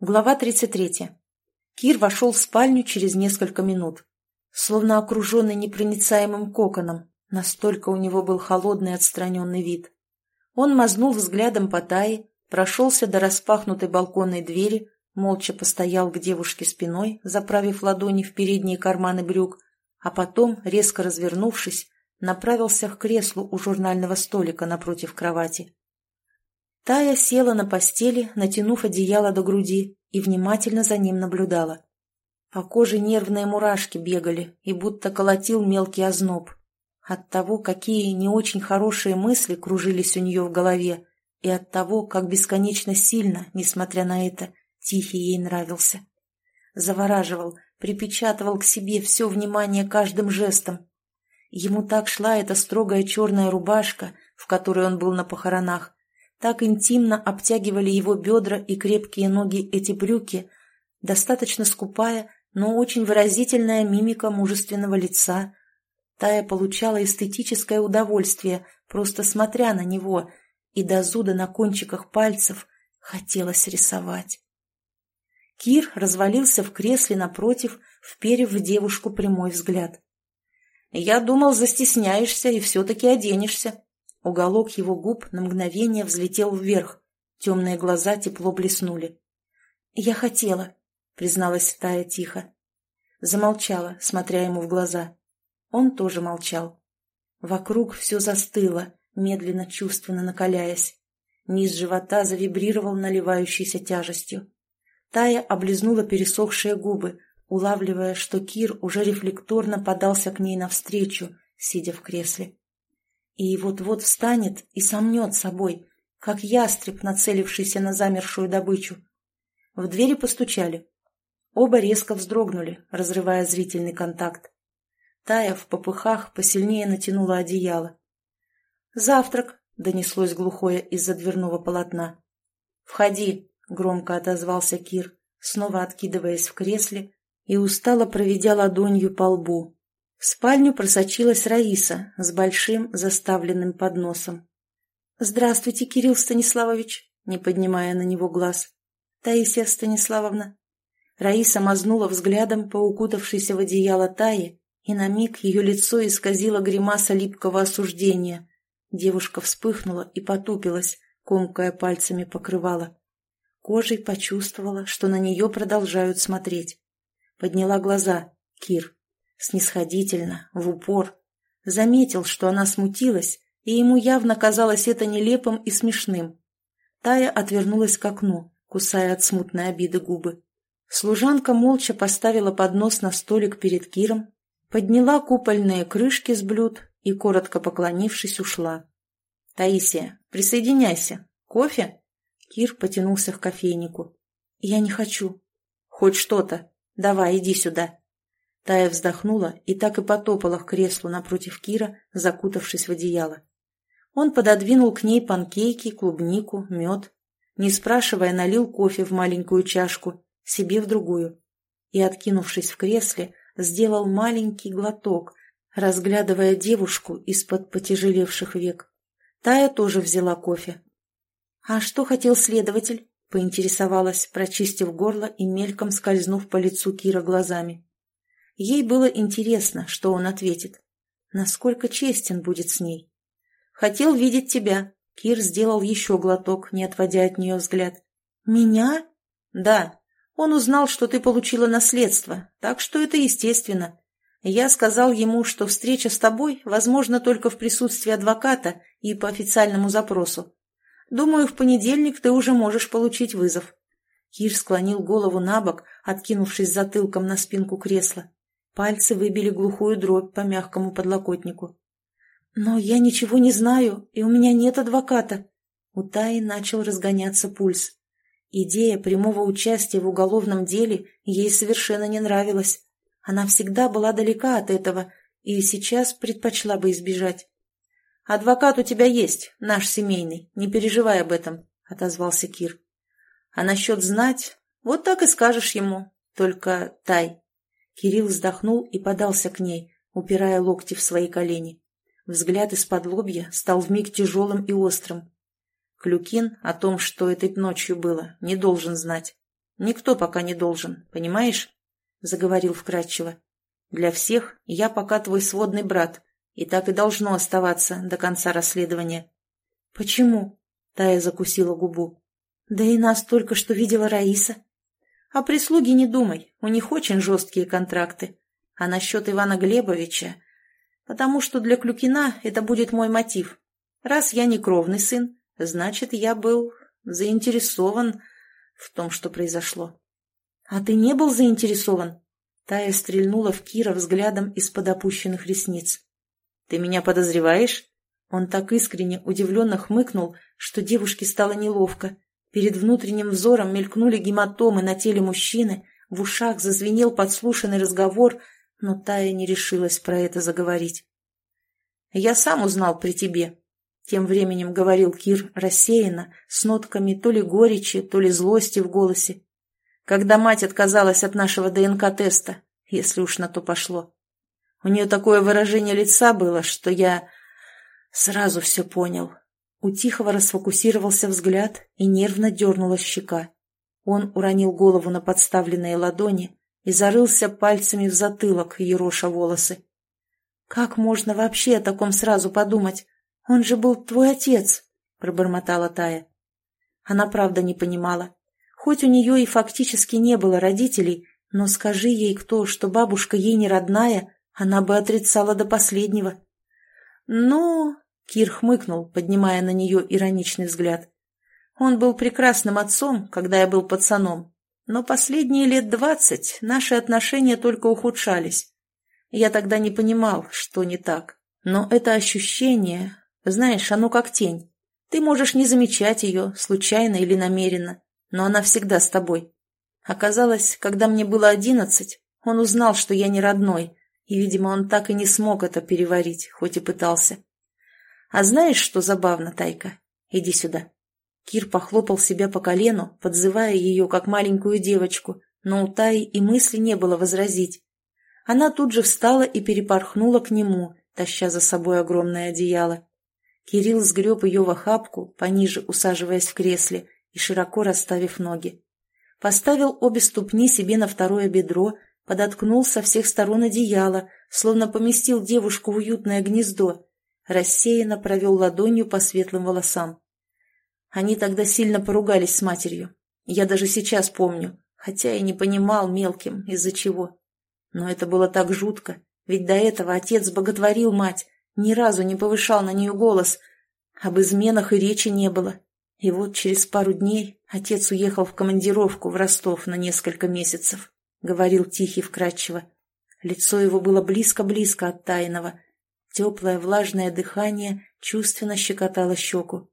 Глава 33. Кир вошел в спальню через несколько минут. Словно окруженный непроницаемым коконом, настолько у него был холодный отстраненный вид. Он мазнул взглядом по Тае, прошелся до распахнутой балконной двери, молча постоял к девушке спиной, заправив ладони в передние карманы брюк, а потом, резко развернувшись, направился к креслу у журнального столика напротив кровати. Тая села на постели, натянув одеяло до груди, и внимательно за ним наблюдала. По коже нервные мурашки бегали, и будто колотил мелкий озноб. От того, какие не очень хорошие мысли кружились у нее в голове, и от того, как бесконечно сильно, несмотря на это, Тихий ей нравился. Завораживал, припечатывал к себе все внимание каждым жестом. Ему так шла эта строгая черная рубашка, в которой он был на похоронах, так интимно обтягивали его бедра и крепкие ноги эти брюки, достаточно скупая, но очень выразительная мимика мужественного лица. Тая получала эстетическое удовольствие, просто смотря на него, и до зуда на кончиках пальцев хотелось рисовать. Кир развалился в кресле напротив, вперев в девушку прямой взгляд. «Я думал, застесняешься и все-таки оденешься», Уголок его губ на мгновение взлетел вверх. Темные глаза тепло блеснули. «Я хотела», — призналась Тая тихо. Замолчала, смотря ему в глаза. Он тоже молчал. Вокруг все застыло, медленно чувственно накаляясь. Низ живота завибрировал наливающейся тяжестью. Тая облизнула пересохшие губы, улавливая, что Кир уже рефлекторно подался к ней навстречу, сидя в кресле и вот-вот встанет и сомнет собой, как ястреб, нацелившийся на замершую добычу. В двери постучали. Оба резко вздрогнули, разрывая зрительный контакт. Тая в попыхах посильнее натянула одеяло. «Завтрак!» — донеслось глухое из-за дверного полотна. «Входи!» — громко отозвался Кир, снова откидываясь в кресле и устало проведя ладонью по лбу, в спальню просочилась Раиса с большим заставленным подносом. «Здравствуйте, Кирилл Станиславович», не поднимая на него глаз. «Таисия Станиславовна». Раиса мазнула взглядом по укутавшейся в одеяло Таи, и на миг ее лицо исказило гримаса липкого осуждения. Девушка вспыхнула и потупилась, комкая пальцами покрывала. Кожей почувствовала, что на нее продолжают смотреть. Подняла глаза. Кир снисходительно, в упор. Заметил, что она смутилась, и ему явно казалось это нелепым и смешным. Тая отвернулась к окну, кусая от смутной обиды губы. Служанка молча поставила поднос на столик перед Киром, подняла купольные крышки с блюд и, коротко поклонившись, ушла. «Таисия, присоединяйся. Кофе?» Кир потянулся к кофейнику. «Я не хочу». «Хоть что-то. Давай, иди сюда». Тая вздохнула и так и потопала к креслу напротив Кира, закутавшись в одеяло. Он пододвинул к ней панкейки, клубнику, мед. Не спрашивая, налил кофе в маленькую чашку, себе в другую. И, откинувшись в кресле, сделал маленький глоток, разглядывая девушку из-под потяжелевших век. Тая тоже взяла кофе. «А что хотел следователь?» — поинтересовалась, прочистив горло и мельком скользнув по лицу Кира глазами. Ей было интересно, что он ответит. Насколько честен будет с ней. «Хотел видеть тебя». Кир сделал еще глоток, не отводя от нее взгляд. «Меня?» «Да. Он узнал, что ты получила наследство, так что это естественно. Я сказал ему, что встреча с тобой возможна только в присутствии адвоката и по официальному запросу. Думаю, в понедельник ты уже можешь получить вызов». Кир склонил голову на бок, откинувшись затылком на спинку кресла. Пальцы выбили глухую дробь по мягкому подлокотнику. «Но я ничего не знаю, и у меня нет адвоката». У Таи начал разгоняться пульс. Идея прямого участия в уголовном деле ей совершенно не нравилась. Она всегда была далека от этого и сейчас предпочла бы избежать. «Адвокат у тебя есть, наш семейный, не переживай об этом», — отозвался Кир. «А насчет знать, вот так и скажешь ему. Только, Тай, Кирилл вздохнул и подался к ней, упирая локти в свои колени. Взгляд из-под лобья стал вмиг тяжелым и острым. Клюкин о том, что этой ночью было, не должен знать. Никто пока не должен, понимаешь?» — заговорил вкратчиво. «Для всех я пока твой сводный брат, и так и должно оставаться до конца расследования». «Почему?» — Тая закусила губу. «Да и нас только что видела Раиса». «О прислуге не думай, у них очень жесткие контракты. А насчет Ивана Глебовича...» «Потому что для Клюкина это будет мой мотив. Раз я не кровный сын, значит, я был заинтересован в том, что произошло. «А ты не был заинтересован?» Тая стрельнула в Кира взглядом из-под опущенных ресниц. «Ты меня подозреваешь?» Он так искренне, удивленно хмыкнул, что девушке стало неловко. Перед внутренним взором мелькнули гематомы на теле мужчины, в ушах зазвенел подслушанный разговор, но Тая не решилась про это заговорить. «Я сам узнал при тебе», тем временем говорил Кир рассеянно, с нотками то ли горечи, то ли злости в голосе. Когда мать отказалась от нашего ДНК-теста, если уж на то пошло. У нее такое выражение лица было, что я сразу все понял. У Тихого расфокусировался взгляд и нервно дернулась щека. Он уронил голову на подставленные ладони и зарылся пальцами в затылок, ероша волосы. «Как можно вообще о таком сразу подумать? «Он же был твой отец», — пробормотала Тая. Она правда не понимала. Хоть у нее и фактически не было родителей, но скажи ей кто, что бабушка ей не родная, она бы отрицала до последнего. «Ну...» — Кир хмыкнул, поднимая на нее ироничный взгляд. «Он был прекрасным отцом, когда я был пацаном, но последние лет двадцать наши отношения только ухудшались. Я тогда не понимал, что не так. Но это ощущение, знаешь, оно как тень. Ты можешь не замечать ее, случайно или намеренно, но она всегда с тобой. Оказалось, когда мне было одиннадцать, он узнал, что я не родной, и, видимо, он так и не смог это переварить, хоть и пытался. А знаешь, что забавно, Тайка? Иди сюда. Кир похлопал себя по колену, подзывая ее, как маленькую девочку, но у Таи и мысли не было возразить. Она тут же встала и перепорхнула к нему, таща за собой огромное одеяло. Кирилл сгреб ее в охапку, пониже усаживаясь в кресле и широко расставив ноги. Поставил обе ступни себе на второе бедро, подоткнул со всех сторон одеяло, словно поместил девушку в уютное гнездо, рассеянно провел ладонью по светлым волосам. Они тогда сильно поругались с матерью. Я даже сейчас помню, хотя и не понимал мелким, из-за чего. Но это было так жутко, ведь до этого отец боготворил мать, ни разу не повышал на нее голос. Об изменах и речи не было. И вот через пару дней отец уехал в командировку в Ростов на несколько месяцев, — говорил Тихий вкрадчиво. Лицо его было близко-близко от тайного. Теплое влажное дыхание чувственно щекотало щеку.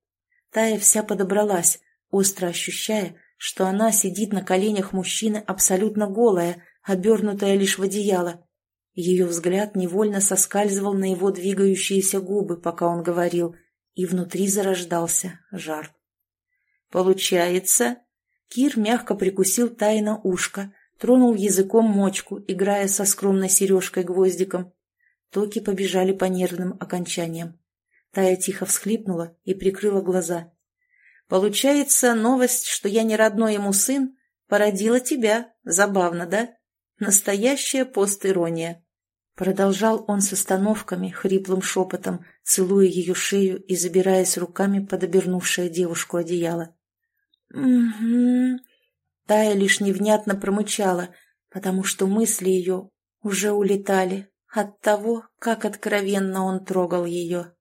Тая вся подобралась, остро ощущая, что она сидит на коленях мужчины абсолютно голая, обернутая лишь в одеяло. Ее взгляд невольно соскальзывал на его двигающиеся губы, пока он говорил, и внутри зарождался жар. «Получается...» Кир мягко прикусил тайно ушко, тронул языком мочку, играя со скромной сережкой-гвоздиком. Токи побежали по нервным окончаниям. Тая тихо всхлипнула и прикрыла глаза. «Получается, новость, что я не родной ему сын, породила тебя. Забавно, да? Настоящая постирония». Продолжал он с остановками, хриплым шепотом, целуя ее шею и забираясь руками под обернувшее девушку одеяло. «Угу». Тая лишь невнятно промычала, потому что мысли ее уже улетали от того, как откровенно он трогал ее.